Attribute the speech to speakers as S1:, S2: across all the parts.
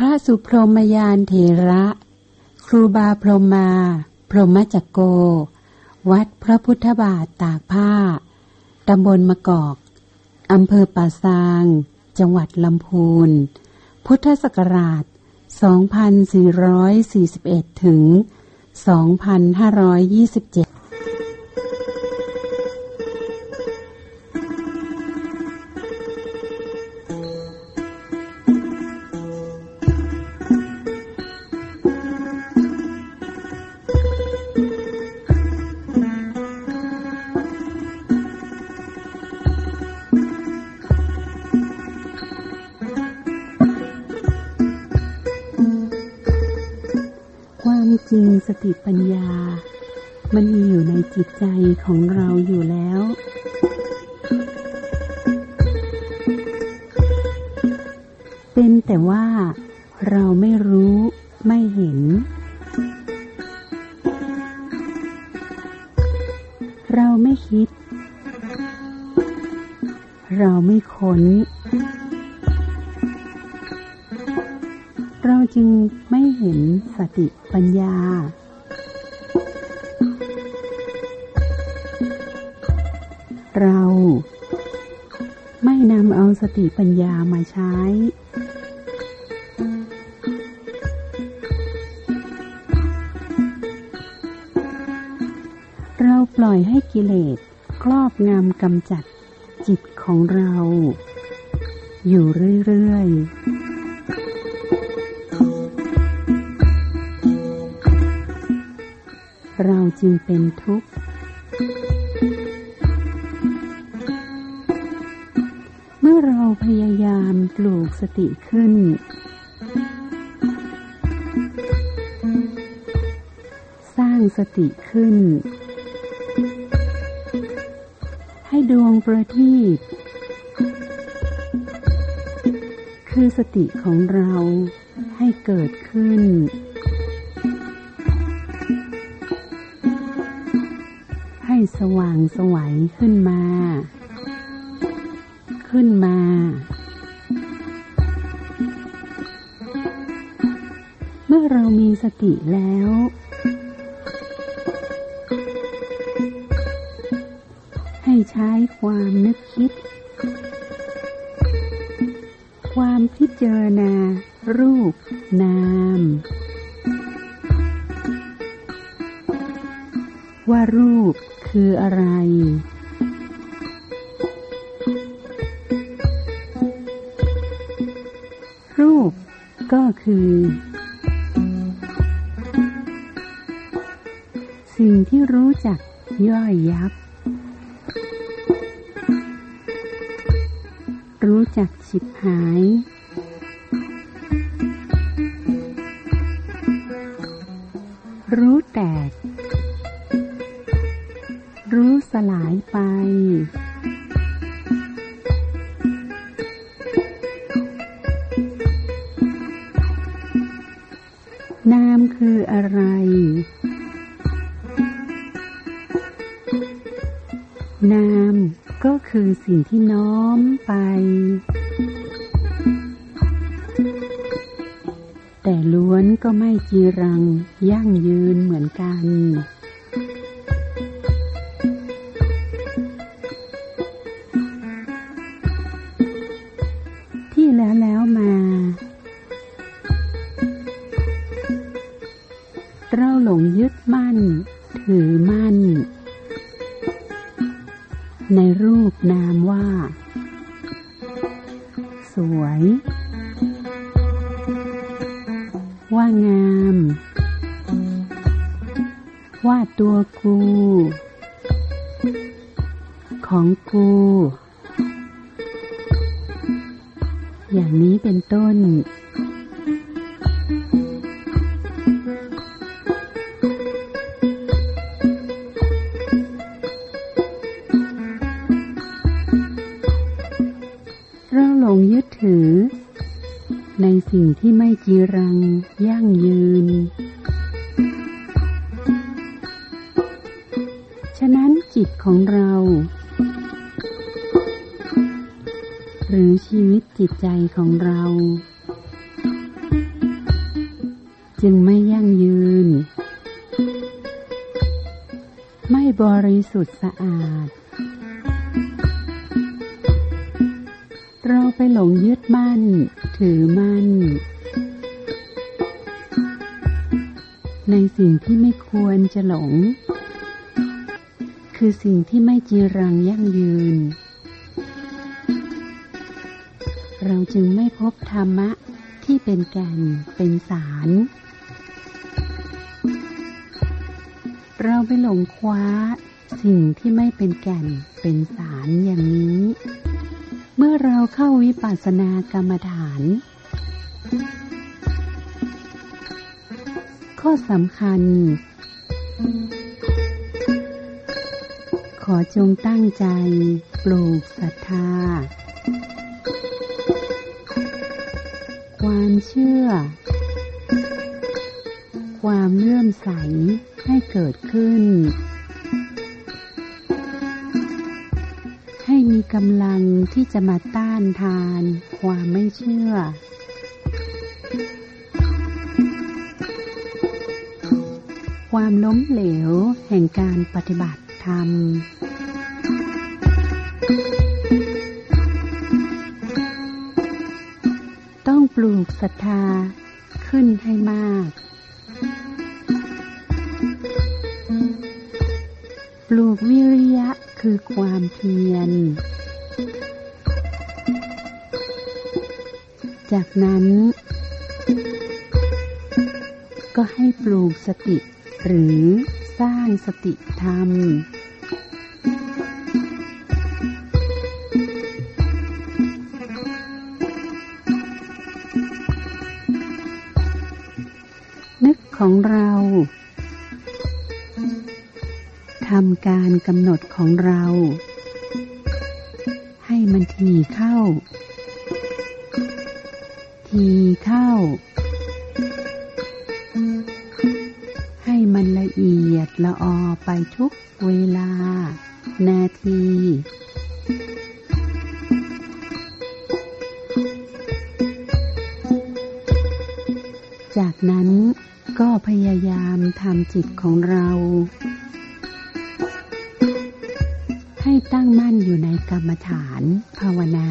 S1: พระสุพรหมยานเถระ ครูบาพรหมา พรหมจักโก วัดพระพุทธบาทตากผ้า ตำบลมะกอก อำเภอป่าซาง จังหวัดลำพูน พุทธศักราช 2441 ถึง 2527 จริงสติปัญญา มันมีอยู่ในจิตใจของเราอยู่แล้ว เป็นแต่ว่าเราไม่รู้ไม่เห็น เราไม่คิด เราไม่ค้น จึงไม่เห็นสติปัญญา เราไม่นำเอาสติปัญญามาใช้ เราปล่อยให้กิเลสครอบงำกำจัดจิตของเรา อยู่เรื่อย ๆ เราจึงเป็นทุกข์ เมื่อเราพยายามปลูกสติขึ้น สร้างสติขึ้น ให้ดวงประทีปคือสติของเราให้เกิดขึ้น สว่างสวัยขึ้นมา ขึ้นมาเมื่อเรามีสติแล้ว ให้ใช้ความนึกคิด ความพิจารณา รูป นาม ว่ารูป คืออะไร รูปก็คือ สิ่งที่รู้จักย่อยยับ รู้จักฉิบหาย รู้แตก สลายไป นามคืออะไร นามก็คือสิ่งที่น้อมไป แต่ล้วนก็ไม่จีรังยั่งยืนเหมือนกัน สิ่งที่ไม่จีรัง ยั่งยืน ฉะนั้นจิตของเรา หรือชีวิตจิตใจของเรา จึงไม่ยั่งยืน ไม่บริสุทธิ์สะอาด เราไปหลงยึดมั่น ถือมั่น ในสิ่งที่ไม่ควรจะหลง คือสิ่งที่ไม่จีรังยั่งยืน เราจึงไม่พบธรรมะที่เป็นแก่นเป็นสาร เราไปหลงคว้าสิ่งที่ไม่เป็นแก่นเป็นสารอย่างนี้ เมื่อเราเข้าวิปัสสนากรรมฐาน ข้อสำคัญ ขอจงตั้งใจปลูกศรัทธา ความเชื่อ ความเลื่อมใสให้เกิดขึ้น มีกำลังที่จะมาต้านทาน ความไม่เชื่อ ความล้มเหลว แห่งการปฏิบัติธรรม ต้องปลูกศรัทธาขึ้นให้มากปลูกวิริยะ คือความเพียร จากนั้น ก็ให้ปลูกสติ หรือสร้างสติธรรม นึกของเรา ทำการกำหนดของเรา ให้มันทีเข้า ทีเข้า ให้มันละเอียดละออไปทุกเวลา นาทีจากนั้นก็พยายามทำจิตของเรา ตั้งมั่นอยู่ในกรรมฐาน ภาวนา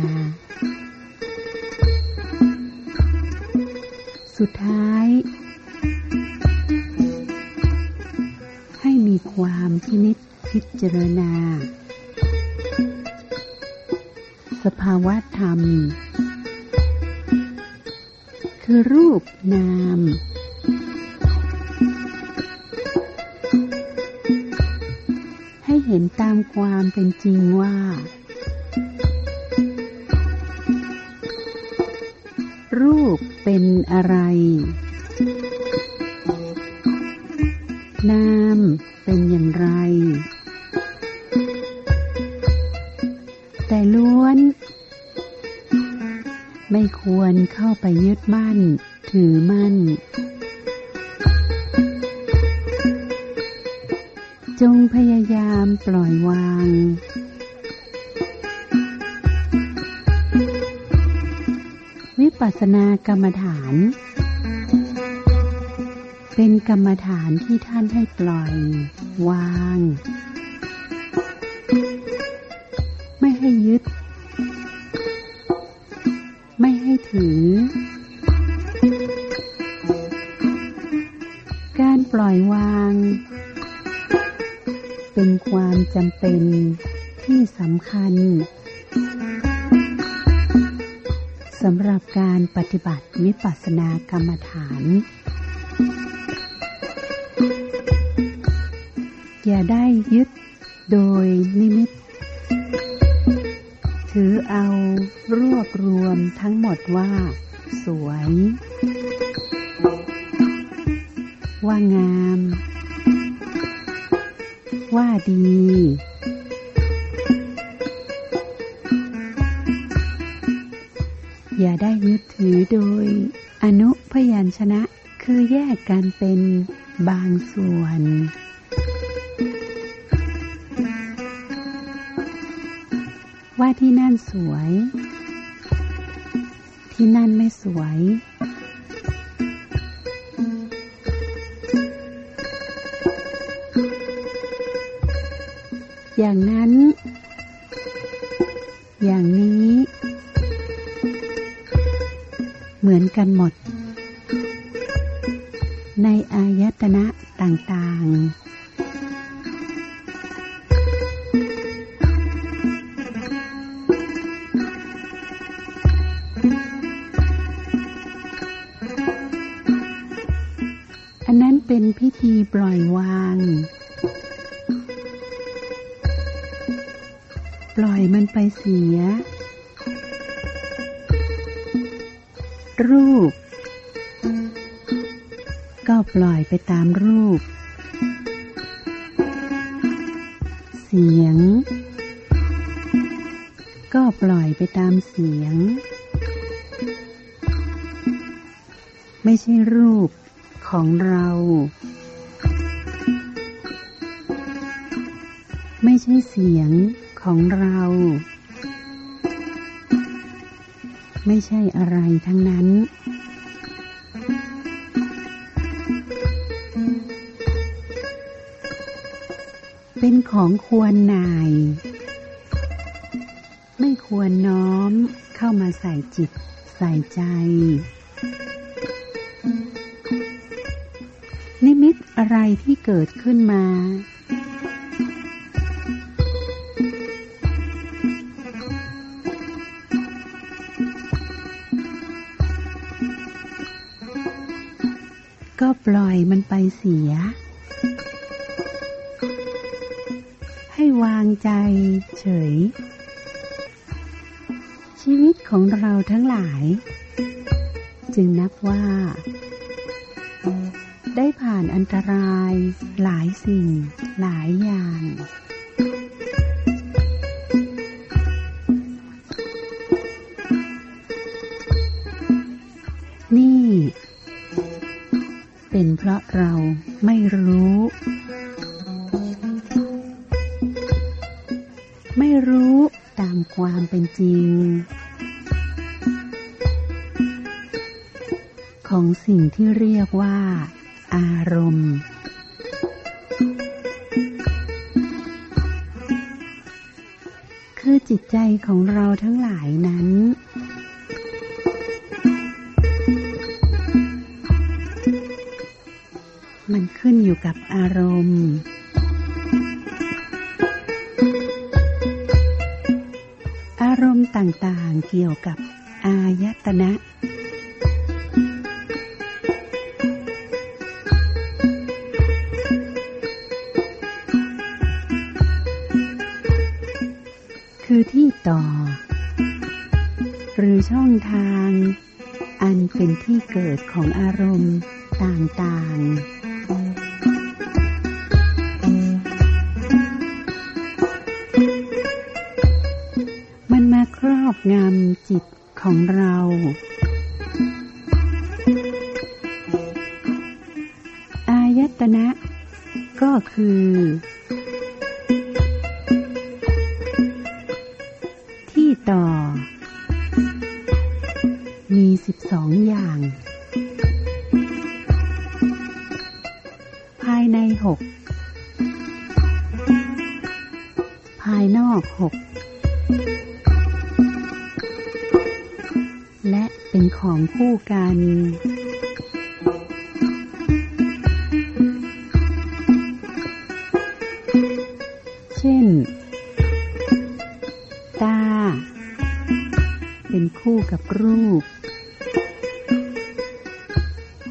S1: สุดท้าย ให้มีความพินิจพิจารณา สภาวะธรรม คือรูปนาม เห็นตามความเป็นจริงว่า รูปเป็นอะไร นามเป็นอย่างไร แต่ล้วน ไม่ควรเข้าไปยึดมั่น ถือมั่น จงพยายามปล่อยวาง วิปัสสนากรรมฐาน เป็นกรรมฐานที่ท่านให้ปล่อยวาง ไม่ให้ยึด ไม่ให้ถือ การปล่อยวาง เป็นความจำเป็นที่สำคัญสำหรับการปฏิบัติวิปัสสนากรรมฐาน อย่าได้ยึดโดยนิมิต ถือเอารวบรวมทั้งหมดว่า สวย ว่างาม ว่าดี อย่าได้ยึดถือโดย อนุพยัญชนะคือแยกกันเป็นบางส่วน ว่าที่นั่นสวย ที่นั่นไม่สวย อย่างนั้น อย่างนี้ เหมือนกันหมด ในอายตนะต่างๆอันนั้นเป็นพิธีปล่อยวาง ปล่อยมันไปเสีย รูป ก็ปล่อยไปตามรูป เสียง ก็ปล่อยไปตามเสียง ไม่ใช่รูปของเราไม่ใช่เสียง ของเรา ไม่ใช่อะไรทั้งนั้น เป็นของควรนาย ไม่ควรน้อมเข้ามาใส่จิตใส่ใจ นิมิตอะไรที่เกิดขึ้นมา ก็ปล่อยมันไปเสีย ให้วางใจเฉย ชีวิตของเราทั้งหลาย จึงนับว่า ได้ผ่านอันตรายหลายสิ่งหลายอย่าง เป็นเพราะเราไม่รู้ ไม่รู้ตามความเป็นจริง ของสิ่งที่เรียกว่า อารมณ์ คือจิตใจของเราทั้งหลายนั้น มันขึ้นอยู่กับอารมณ์อารมณ์ต่างๆเกี่ยวกับอายตนะ คือที่ต่อ หรือช่องทาง อันเป็นที่เกิดของอารมณ์ต่างๆ อบงำจิตของเราอายตนะ ก็คือ ที่ต่อ มีสิบสองอย่าง ภายในหก ภายนอกหก ของคู่กันเช่น ตา เป็นคู่กับรูป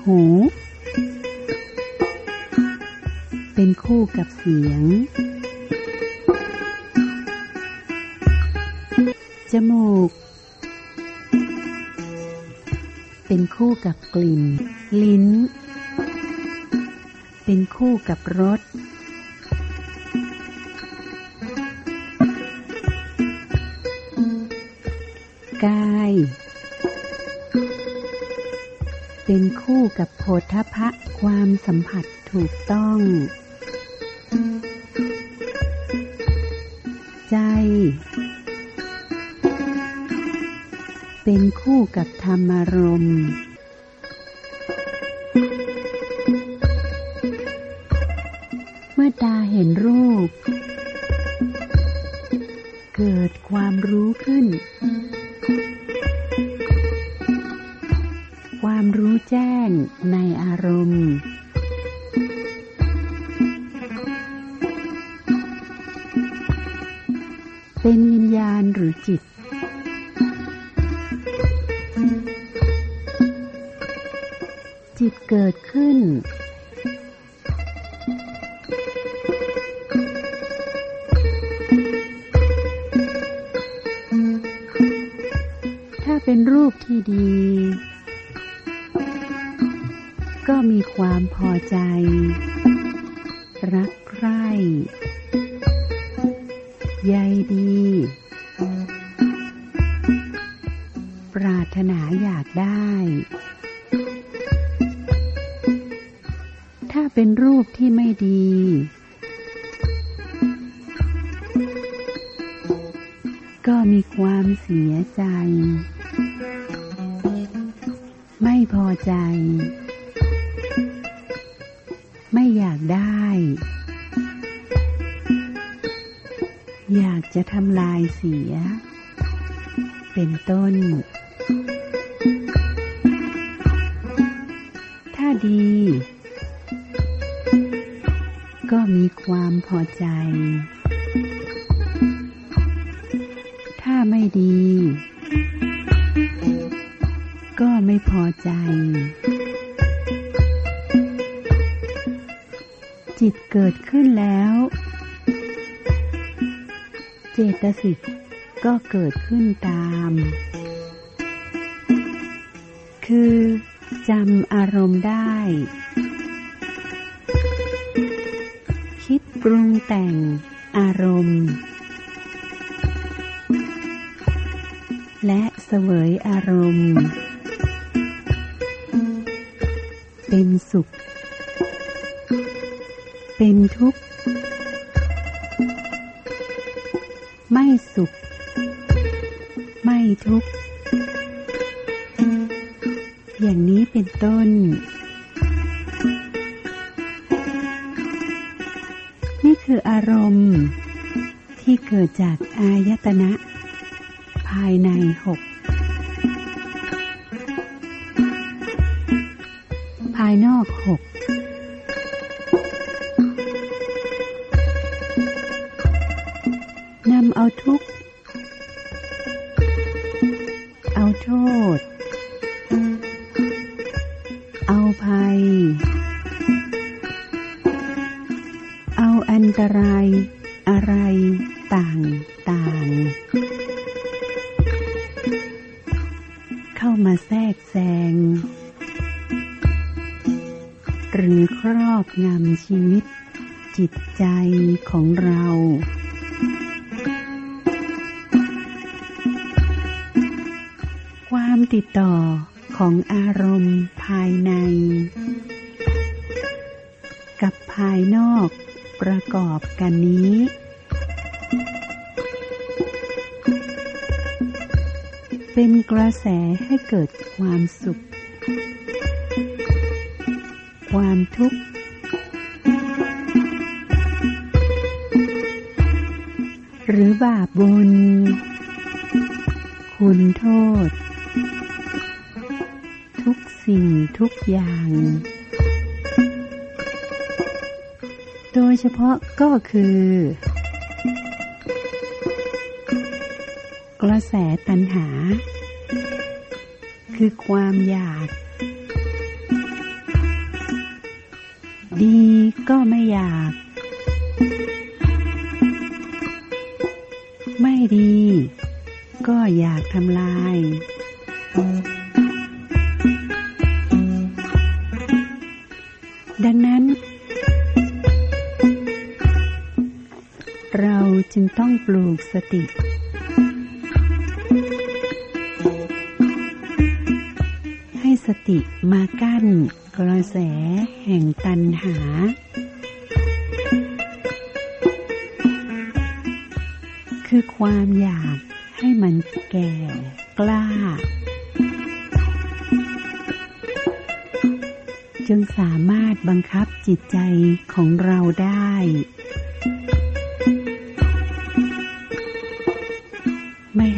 S1: หู เป็นคู่กับเสียง จมูก เป็นคู่กับกลิ่น ลิ้น เป็นคู่กับรสกาย เป็นคู่กับโพธพะความสัมผัสถูกต้อง ใจ เป็นคู่กับธรรมารมณ์เมื่อตาเห็นรูป เกิดความรู้ขึ้น จิตเกิดขึ้น ถ้าเป็นรูปที่ดี ก็มีความพอใจ รักใคร่ ก็มีความเสียใจ ไม่พอใจ ไม่อยากได้ อยากจะทำลายเสีย เป็นต้น จิตเกิดขึ้นแล้ว เจตสิกก็เกิดขึ้นตาม คือจำอารมณ์ได้ คิดปรุงแต่งอารมณ์ และเสวยอารมณ์ เป็นสุข เป็นทุกข์ ไม่สุข ไม่ทุกข์ อย่างนี้เป็นต้น นี่คืออารมณ์ที่เกิดจากอายตนะ ภายในหกภายนอกหก อันตราย อะไร ต่างต่างๆเข้ามาแทรกแซง หรือครอบงำชีวิต จิตใจของเราความติดต่อของอารมณ์ภายใน กับภายนอก ประกอบกันนี้เป็นกระแสให้เกิดความสุข ความทุกข์ หรือบาปบุญ คุณโทษ ทุกสิ่งทุกอย่าง โดยเฉพาะก็คือ กระแสตัณหา คือความอยาก ดีก็ไม่อยาก ไม่ดี ก็อยากทำลายดังนั้น เราจึงต้องปลูกสติ ให้สติมากั้นกระแสแห่งตันหา คือความอยากให้มันแก่กล้าจนสามารถบังคับจิตใจของเราได้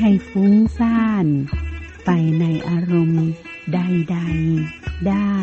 S1: ให้ฟุ้งซ่าน ไปในอารมณ์ใด ๆ ได้